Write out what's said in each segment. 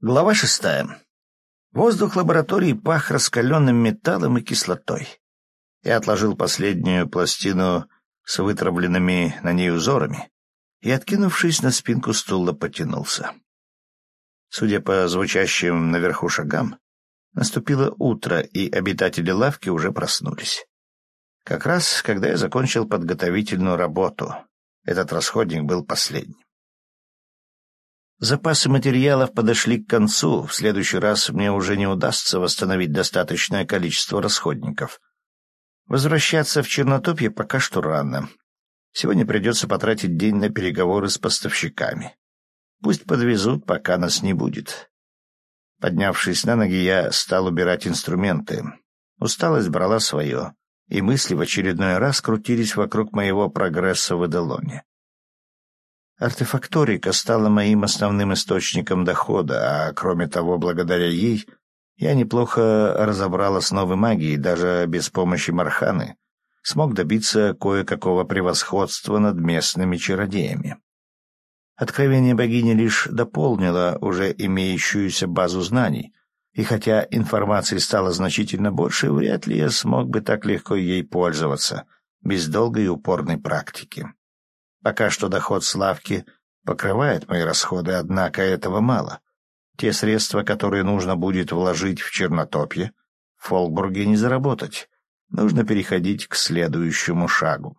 Глава шестая. Воздух лаборатории пах раскаленным металлом и кислотой. Я отложил последнюю пластину с вытравленными на ней узорами и, откинувшись на спинку стула, потянулся. Судя по звучащим наверху шагам, наступило утро, и обитатели лавки уже проснулись. Как раз, когда я закончил подготовительную работу, этот расходник был последним. Запасы материалов подошли к концу, в следующий раз мне уже не удастся восстановить достаточное количество расходников. Возвращаться в Чернотопье пока что рано. Сегодня придется потратить день на переговоры с поставщиками. Пусть подвезут, пока нас не будет. Поднявшись на ноги, я стал убирать инструменты. Усталость брала свое, и мысли в очередной раз крутились вокруг моего прогресса в Эделоне. Артефакторика стала моим основным источником дохода, а кроме того, благодаря ей я неплохо разобрал основы магии, даже без помощи Марханы смог добиться кое-какого превосходства над местными чародеями. Откровение богини лишь дополнило уже имеющуюся базу знаний, и хотя информации стало значительно больше, вряд ли я смог бы так легко ей пользоваться, без долгой и упорной практики. Пока что доход с лавки покрывает мои расходы, однако этого мало. Те средства, которые нужно будет вложить в Чернотопье, в Фолкбурге не заработать. Нужно переходить к следующему шагу.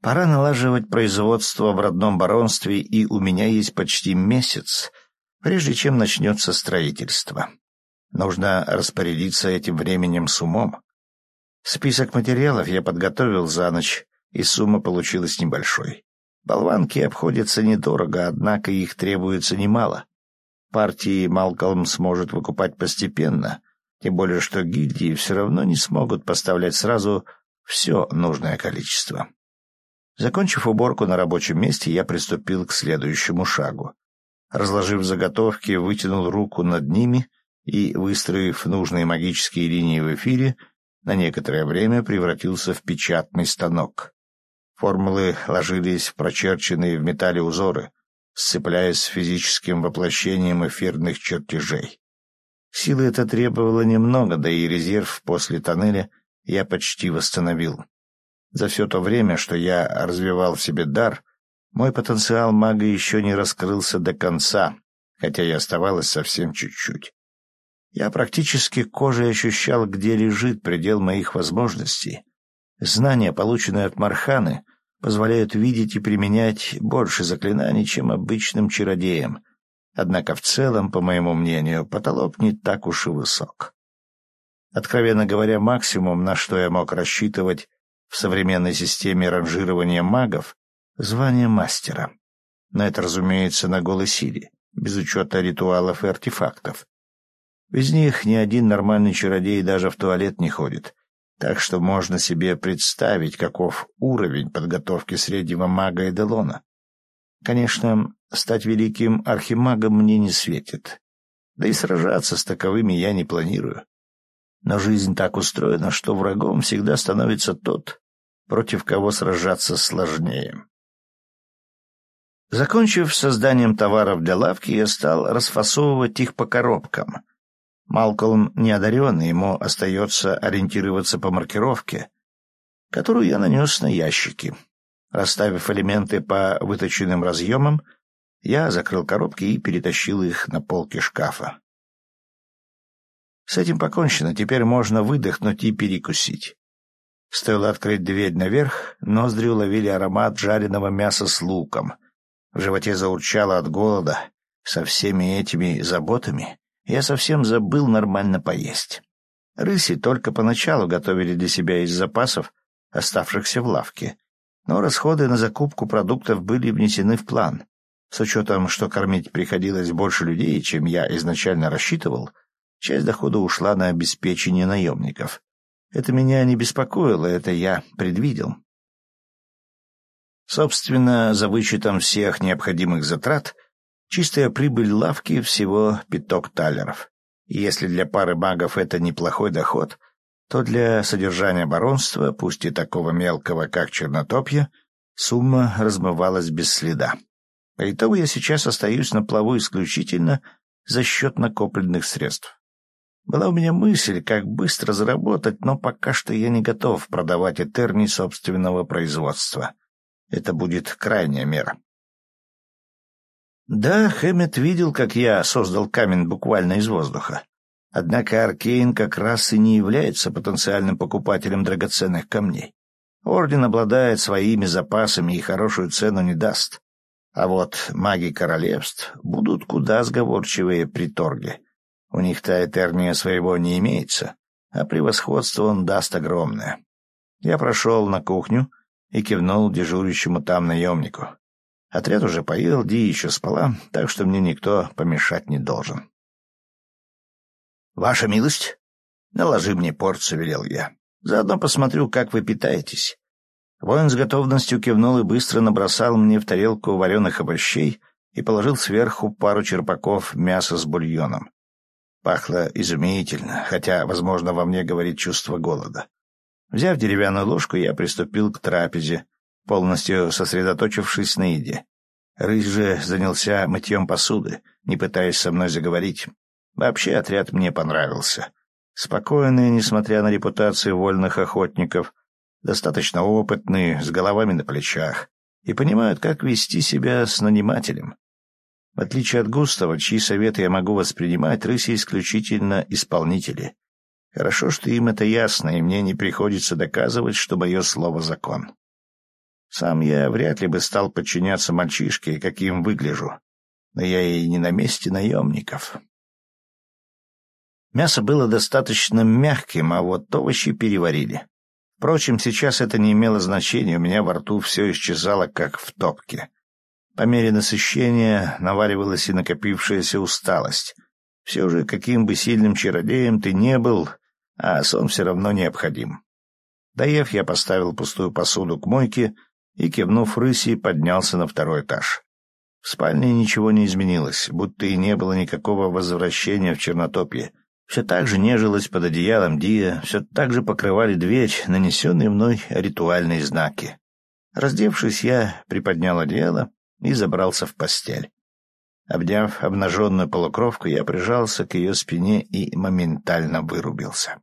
Пора налаживать производство в родном баронстве, и у меня есть почти месяц, прежде чем начнется строительство. Нужно распорядиться этим временем с умом. Список материалов я подготовил за ночь, и сумма получилась небольшой. Болванки обходятся недорого, однако их требуется немало. Партии Малкольм сможет выкупать постепенно, тем более что гильдии все равно не смогут поставлять сразу все нужное количество. Закончив уборку на рабочем месте, я приступил к следующему шагу. Разложив заготовки, вытянул руку над ними и, выстроив нужные магические линии в эфире, на некоторое время превратился в печатный станок. Формулы ложились в прочерченные в металле узоры, сцепляясь с физическим воплощением эфирных чертежей. Силы это требовало немного, да и резерв после тоннеля я почти восстановил. За все то время, что я развивал в себе дар, мой потенциал мага еще не раскрылся до конца, хотя и оставалось совсем чуть-чуть. Я практически кожей ощущал, где лежит предел моих возможностей, Знания, полученные от Марханы, позволяют видеть и применять больше заклинаний, чем обычным чародеям. Однако в целом, по моему мнению, потолок не так уж и высок. Откровенно говоря, максимум, на что я мог рассчитывать в современной системе ранжирования магов — звание мастера. Но это, разумеется, на голой силе, без учета ритуалов и артефактов. Без них ни один нормальный чародей даже в туалет не ходит — так что можно себе представить, каков уровень подготовки среднего мага Эделона. Конечно, стать великим архимагом мне не светит. Да и сражаться с таковыми я не планирую. Но жизнь так устроена, что врагом всегда становится тот, против кого сражаться сложнее. Закончив созданием товаров для лавки, я стал расфасовывать их по коробкам — Малкольм неодаренный, ему остается ориентироваться по маркировке, которую я нанес на ящики. Расставив элементы по выточенным разъемам, я закрыл коробки и перетащил их на полки шкафа. С этим покончено, теперь можно выдохнуть и перекусить. Стоило открыть дверь наверх, ноздри уловили аромат жареного мяса с луком. В животе заурчало от голода. Со всеми этими заботами я совсем забыл нормально поесть. Рыси только поначалу готовили для себя из запасов, оставшихся в лавке, но расходы на закупку продуктов были внесены в план. С учетом, что кормить приходилось больше людей, чем я изначально рассчитывал, часть дохода ушла на обеспечение наемников. Это меня не беспокоило, это я предвидел. Собственно, за вычетом всех необходимых затрат — Чистая прибыль лавки всего пяток талеров. Если для пары магов это неплохой доход, то для содержания баронства, пусть и такого мелкого, как Чернотопье, сумма размывалась без следа. По итогу я сейчас остаюсь на плаву исключительно за счет накопленных средств. Была у меня мысль, как быстро заработать, но пока что я не готов продавать Этерни собственного производства. Это будет крайняя мера. Да, Хэммет видел, как я создал камень буквально из воздуха. Однако Аркейн как раз и не является потенциальным покупателем драгоценных камней. Орден обладает своими запасами и хорошую цену не даст. А вот маги королевств будут куда сговорчивее при торге. У них-то Этерния своего не имеется, а превосходство он даст огромное. Я прошел на кухню и кивнул дежурящему там наемнику. Отряд уже поел, Ди еще спала, так что мне никто помешать не должен. — Ваша милость, наложи мне порцию, — велел я. Заодно посмотрю, как вы питаетесь. Воин с готовностью кивнул и быстро набросал мне в тарелку вареных овощей и положил сверху пару черпаков мяса с бульоном. Пахло изумительно, хотя, возможно, во мне говорит чувство голода. Взяв деревянную ложку, я приступил к трапезе, полностью сосредоточившись на еде. Рысь же занялся мытьем посуды, не пытаясь со мной заговорить. Вообще отряд мне понравился. Спокойные, несмотря на репутацию вольных охотников, достаточно опытные, с головами на плечах, и понимают, как вести себя с нанимателем. В отличие от Густава, чьи советы я могу воспринимать, рыси исключительно исполнители. Хорошо, что им это ясно, и мне не приходится доказывать, что мое слово — закон. Сам я вряд ли бы стал подчиняться мальчишке, каким выгляжу. Но я и не на месте наемников. Мясо было достаточно мягким, а вот овощи переварили. Впрочем, сейчас это не имело значения, у меня во рту все исчезало, как в топке. По мере насыщения наваривалась и накопившаяся усталость. Все же, каким бы сильным чародеем ты не был, а сон все равно необходим. Доев, я поставил пустую посуду к мойке и, кивнув рыси, поднялся на второй этаж. В спальне ничего не изменилось, будто и не было никакого возвращения в Чернотопье — все так же нежилась под одеялом Дия, все так же покрывали дверь, нанесенные мной ритуальные знаки. Раздевшись, я приподнял одеяло и забрался в постель. Обняв обнаженную полукровку, я прижался к ее спине и моментально вырубился.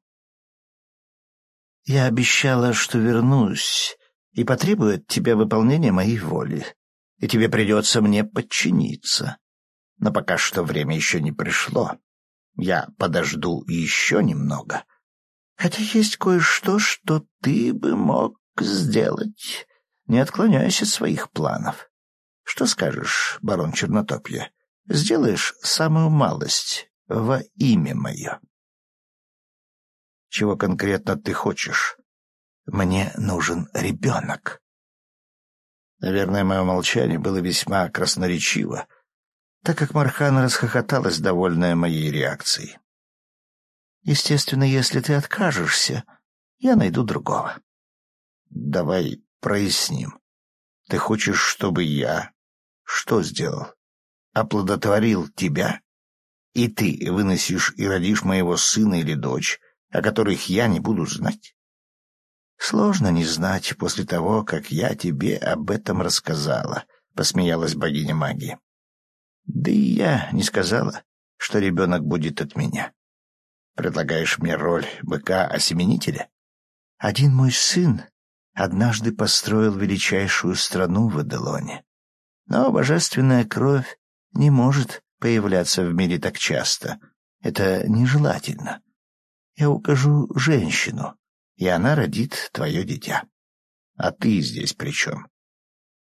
«Я обещала, что вернусь и потребую от тебя выполнения моей воли, и тебе придется мне подчиниться. Но пока что время еще не пришло. Я подожду еще немного. Хотя есть кое-что, что ты бы мог сделать. Не отклоняйся от своих планов. Что скажешь, барон Чернотопья? Сделаешь самую малость во имя мое. Чего конкретно ты хочешь? Мне нужен ребенок. Наверное, мое молчание было весьма красноречиво, так как Мархана расхохоталась, довольная моей реакцией. «Естественно, если ты откажешься, я найду другого». «Давай проясним. Ты хочешь, чтобы я... Что сделал? Оплодотворил тебя? И ты выносишь и родишь моего сына или дочь, о которых я не буду знать?» «Сложно не знать после того, как я тебе об этом рассказала», — посмеялась богиня магии. Да и я не сказала, что ребенок будет от меня. Предлагаешь мне роль быка-осеменителя? Один мой сын однажды построил величайшую страну в Эделоне. Но божественная кровь не может появляться в мире так часто. Это нежелательно. Я укажу женщину, и она родит твое дитя. А ты здесь при чем?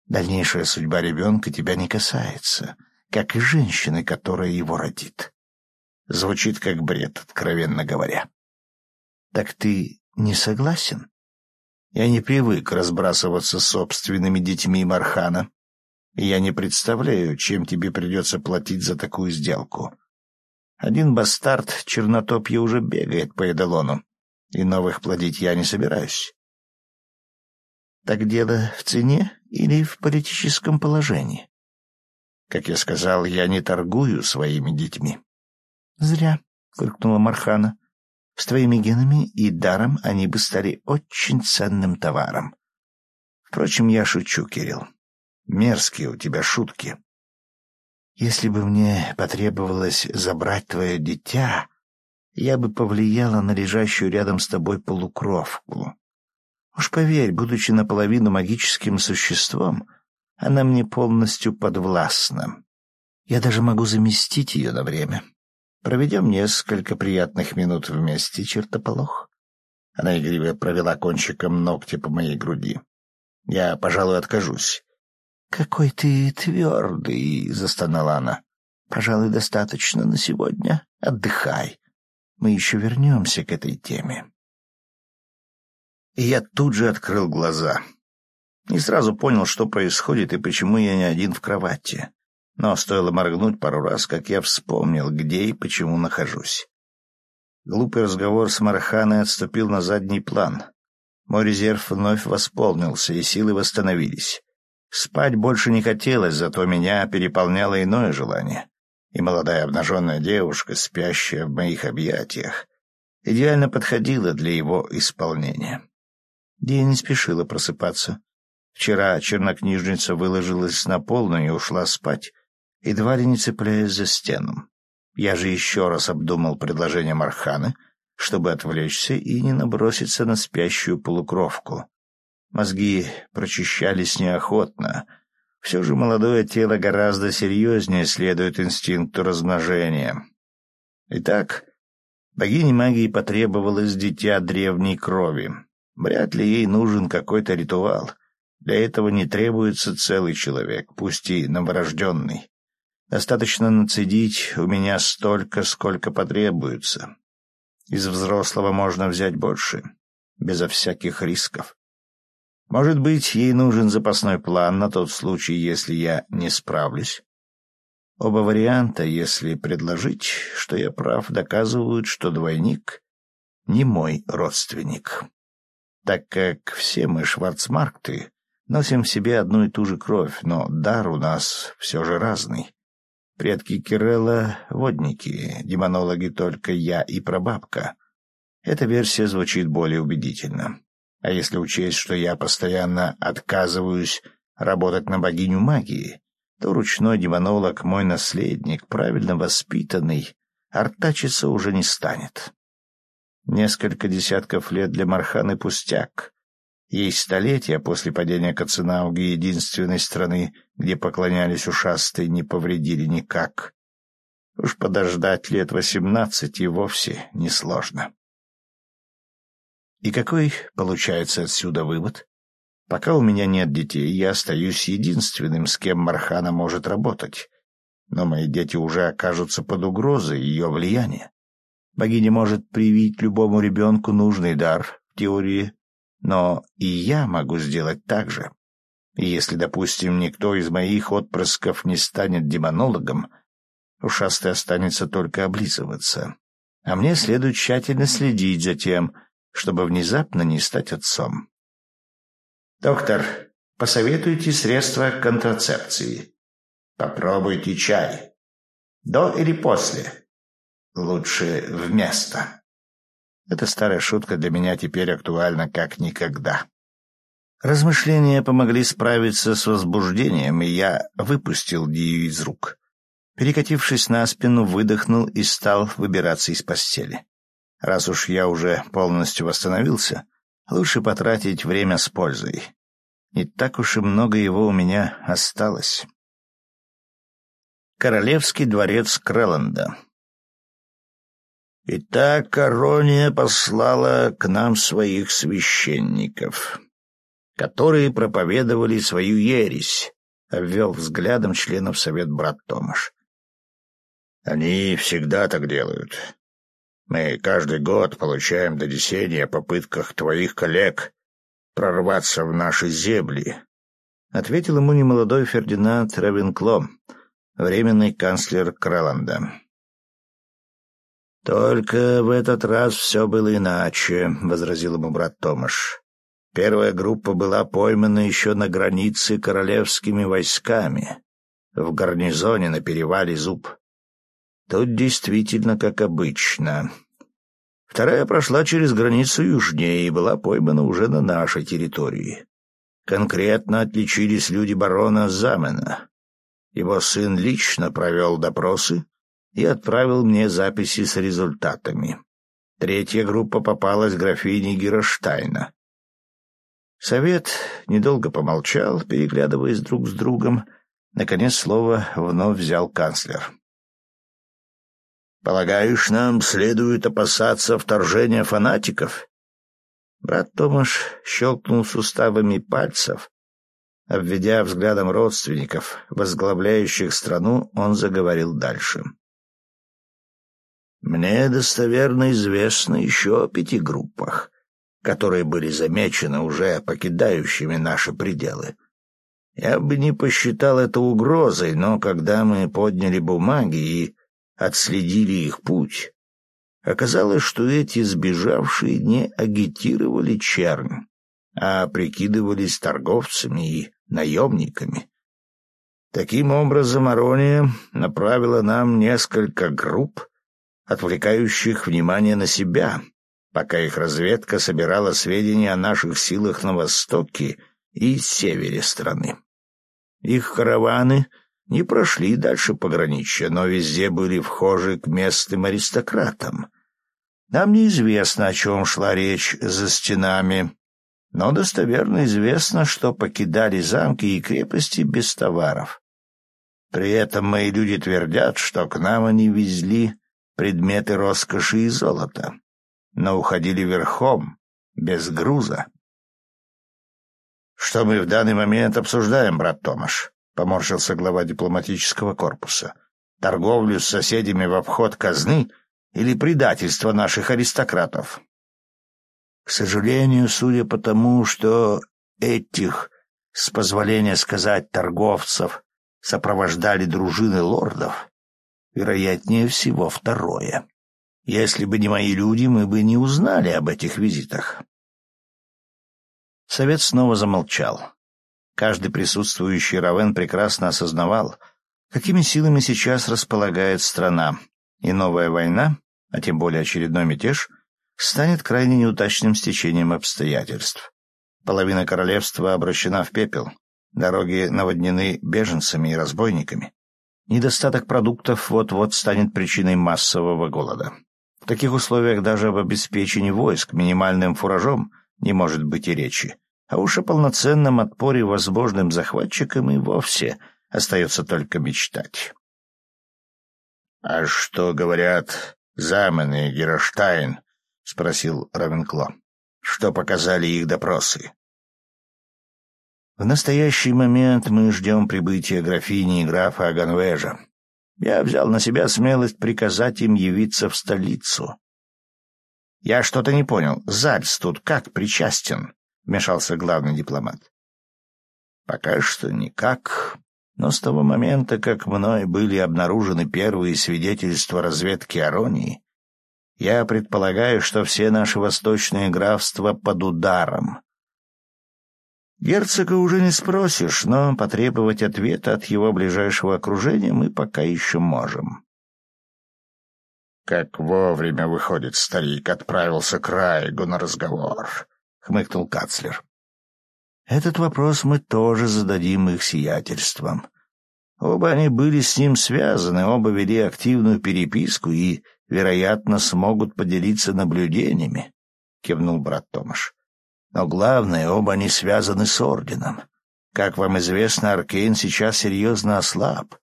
Дальнейшая судьба ребенка тебя не касается как и женщины, которая его родит. Звучит как бред, откровенно говоря. Так ты не согласен? Я не привык разбрасываться собственными детьми Мархана, я не представляю, чем тебе придется платить за такую сделку. Один бастард чернотопья уже бегает по Эдалону, и новых плодить я не собираюсь. Так дело в цене или в политическом положении? Как я сказал, я не торгую своими детьми. — Зря, — фыркнула Мархана. — С твоими генами и даром они бы стали очень ценным товаром. Впрочем, я шучу, Кирилл. Мерзкие у тебя шутки. Если бы мне потребовалось забрать твое дитя, я бы повлияла на лежащую рядом с тобой полукровку. Уж поверь, будучи наполовину магическим существом, она мне полностью подвластна. Я даже могу заместить ее на время. Проведем несколько приятных минут вместе, чертополох. Она игриво провела кончиком ногтя по моей груди. Я, пожалуй, откажусь. — Какой ты твердый, — застонала она. — Пожалуй, достаточно на сегодня. Отдыхай. Мы еще вернемся к этой теме. И я тут же открыл глаза. Не сразу понял, что происходит и почему я не один в кровати. Но стоило моргнуть пару раз, как я вспомнил, где и почему нахожусь. Глупый разговор с Марханой отступил на задний план. Мой резерв вновь восполнился, и силы восстановились. Спать больше не хотелось, зато меня переполняло иное желание. И молодая обнаженная девушка, спящая в моих объятиях, идеально подходила для его исполнения. Я не спешила просыпаться. Вчера чернокнижница выложилась на полную и ушла спать, едва ли не цепляясь за стену. Я же еще раз обдумал предложение Марханы, чтобы отвлечься и не наброситься на спящую полукровку. Мозги прочищались неохотно. Все же молодое тело гораздо серьезнее следует инстинкту размножения. Итак, богине магии потребовалось дитя древней крови. Вряд ли ей нужен какой-то ритуал. Для этого не требуется целый человек, пусть и новорожденный. Достаточно нацедить у меня столько, сколько потребуется. Из взрослого можно взять больше, безо всяких рисков. Может быть, ей нужен запасной план на тот случай, если я не справлюсь. Оба варианта, если предложить, что я прав, доказывают, что двойник не мой родственник. Так как все мы шварцмаркты носим в себе одну и ту же кровь, но дар у нас все же разный. Предки Кирелла — водники, демонологи только я и прабабка. Эта версия звучит более убедительно. А если учесть, что я постоянно отказываюсь работать на богиню магии, то ручной демонолог, мой наследник, правильно воспитанный, артачиться уже не станет. Несколько десятков лет для Марханы пустяк. Ей столетия после падения Каценауги единственной страны, где поклонялись ушастые, не повредили никак. Уж подождать лет восемнадцать и вовсе несложно. И какой получается отсюда вывод? Пока у меня нет детей, я остаюсь единственным, с кем Мархана может работать. Но мои дети уже окажутся под угрозой ее влияния. Богиня может привить любому ребенку нужный дар, в теории, но и я могу сделать так же. И если, допустим, никто из моих отпрысков не станет демонологом, ушастый останется только облизываться. А мне следует тщательно следить за тем, чтобы внезапно не стать отцом. «Доктор, посоветуйте средства контрацепции. Попробуйте чай. До или после? Лучше вместо». Эта старая шутка для меня теперь актуальна как никогда. Размышления помогли справиться с возбуждением, и я выпустил Дию из рук. Перекатившись на спину, выдохнул и стал выбираться из постели. Раз уж я уже полностью восстановился, лучше потратить время с пользой. Не так уж и много его у меня осталось. Королевский дворец Крэланда Итак, Корония послала к нам своих священников, которые проповедовали свою ересь, — обвел взглядом членов совет брат Томаш. Они всегда так делают. Мы каждый год получаем донесения о попытках твоих коллег прорваться в наши земли, — ответил ему немолодой Фердинанд Равенкло, временный канцлер Крэланда. «Только в этот раз все было иначе», — возразил ему брат Томаш. «Первая группа была поймана еще на границе королевскими войсками, в гарнизоне на перевале Зуб. Тут действительно как обычно. Вторая прошла через границу южнее и была поймана уже на нашей территории. Конкретно отличились люди барона Замена. Его сын лично провел допросы и отправил мне записи с результатами. Третья группа попалась графине Героштайна. Совет недолго помолчал, переглядываясь друг с другом. Наконец слово вновь взял канцлер. «Полагаешь, нам следует опасаться вторжения фанатиков?» Брат Томаш щелкнул суставами пальцев. Обведя взглядом родственников, возглавляющих страну, он заговорил дальше. «Мне достоверно известно еще о пяти группах, которые были замечены уже покидающими наши пределы. Я бы не посчитал это угрозой, но когда мы подняли бумаги и отследили их путь, оказалось, что эти сбежавшие не агитировали чернь, а прикидывались торговцами и наемниками. Таким образом, Арония направила нам несколько групп, отвлекающих внимание на себя, пока их разведка собирала сведения о наших силах на востоке и севере страны. Их караваны не прошли дальше пограничья, но везде были вхожи к местным аристократам. Нам неизвестно, о чем шла речь за стенами, но достоверно известно, что покидали замки и крепости без товаров. При этом мои люди твердят, что к нам они везли предметы роскоши и золота но уходили верхом, без груза. «Что мы в данный момент обсуждаем, брат Томаш?» — поморщился глава дипломатического корпуса. «Торговлю с соседями в обход казны или предательство наших аристократов?» «К сожалению, судя по тому, что этих, с позволения сказать, торговцев сопровождали дружины лордов, вероятнее всего второе», если бы не мои люди, мы бы не узнали об этих визитах. Совет снова замолчал. Каждый присутствующий Равен прекрасно осознавал, какими силами сейчас располагает страна, и новая война, а тем более очередной мятеж, станет крайне неудачным стечением обстоятельств. Половина королевства обращена в пепел, дороги наводнены беженцами и разбойниками. Недостаток продуктов вот-вот станет причиной массового голода. В таких условиях даже об обеспечении войск минимальным фуражом не может быть и речи. А уж о полноценном отпоре возможным захватчикам и вовсе остается только мечтать. — А что говорят Замен и Героштайн? — спросил Равенкло. — Что показали их допросы? В настоящий момент мы ждем прибытия графини и графа Аганвежа. Я взял на себя смелость приказать им явиться в столицу. — Я что-то не понял. Зальц тут как причастен? — вмешался главный дипломат. — Пока что никак. Но с того момента, как мной были обнаружены первые свидетельства разведки Аронии, я предполагаю, что все наши восточные графства под ударом. Герцога уже не спросишь, но потребовать ответа от его ближайшего окружения мы пока еще можем. «Как вовремя, выходит, старик отправился к Райгу на разговор», — хмыкнул Кацлер. «Этот вопрос мы тоже зададим их сиятельствам. Оба они были с ним связаны, оба вели активную переписку и, вероятно, смогут поделиться наблюдениями», — кивнул брат Томаш. Но главное, оба они связаны с Орденом. Как вам известно, Аркейн сейчас серьезно ослаб,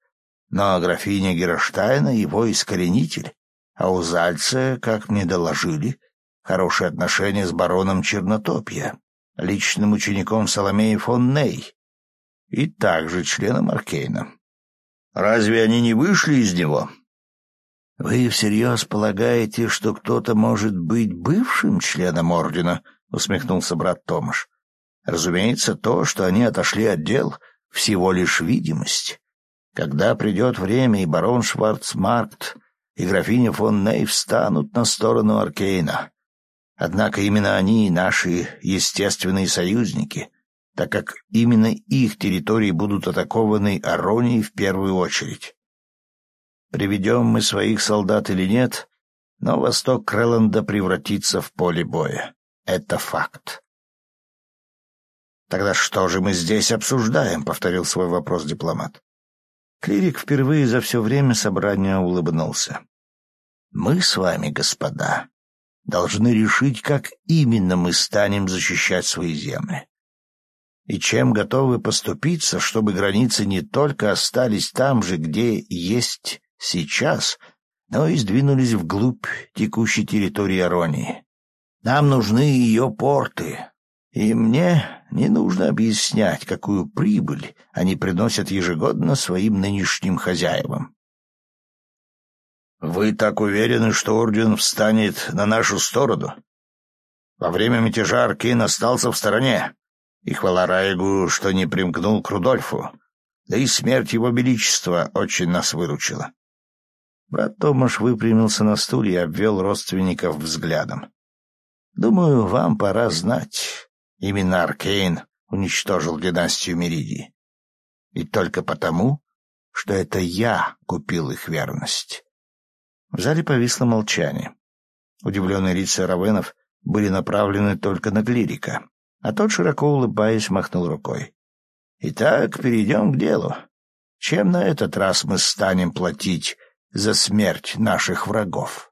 но графиня Героштайна — его искоренитель, а у Зальца, как мне доложили, хорошие отношения с бароном Чернотопья, личным учеником Соломеи фон Ней и также членом Аркейна. Разве они не вышли из него? Вы всерьез полагаете, что кто-то может быть бывшим членом Ордена —— усмехнулся брат Томаш. «Разумеется, то, что они отошли от дел, всего лишь видимость. Когда придет время, и барон Шварцмаркт и графиня фон Ней встанут на сторону Аркейна. Однако именно они — наши естественные союзники, так как именно их территории будут атакованы Аронией в первую очередь. Приведем мы своих солдат или нет, но восток Крэланда превратится в поле боя. Это факт. «Тогда что же мы здесь обсуждаем?» — повторил свой вопрос дипломат. Клирик впервые за все время собрания улыбнулся. «Мы с вами, господа, должны решить, как именно мы станем защищать свои земли. И чем готовы поступиться, чтобы границы не только остались там же, где есть сейчас, но и сдвинулись вглубь текущей территории Аронии. Нам нужны ее порты, и мне не нужно объяснять, какую прибыль они приносят ежегодно своим нынешним хозяевам. «Вы так уверены, что Орден встанет на нашу сторону? Во время мятежа Аркин остался в стороне, и хвала Раегу, что не примкнул к Рудольфу, да и смерть его величества очень нас выручила». Брат Томаш выпрямился на стуле и обвел родственников взглядом. «Думаю, вам пора знать. Именно Аркейн уничтожил династию Меридии. И только потому, что это я купил их верность». В зале повисло молчание. Удивленные лица равенов были направлены только на клирика, а тот, широко улыбаясь, махнул рукой. «Итак, перейдем к делу. Чем на этот раз мы станем платить за смерть наших врагов?»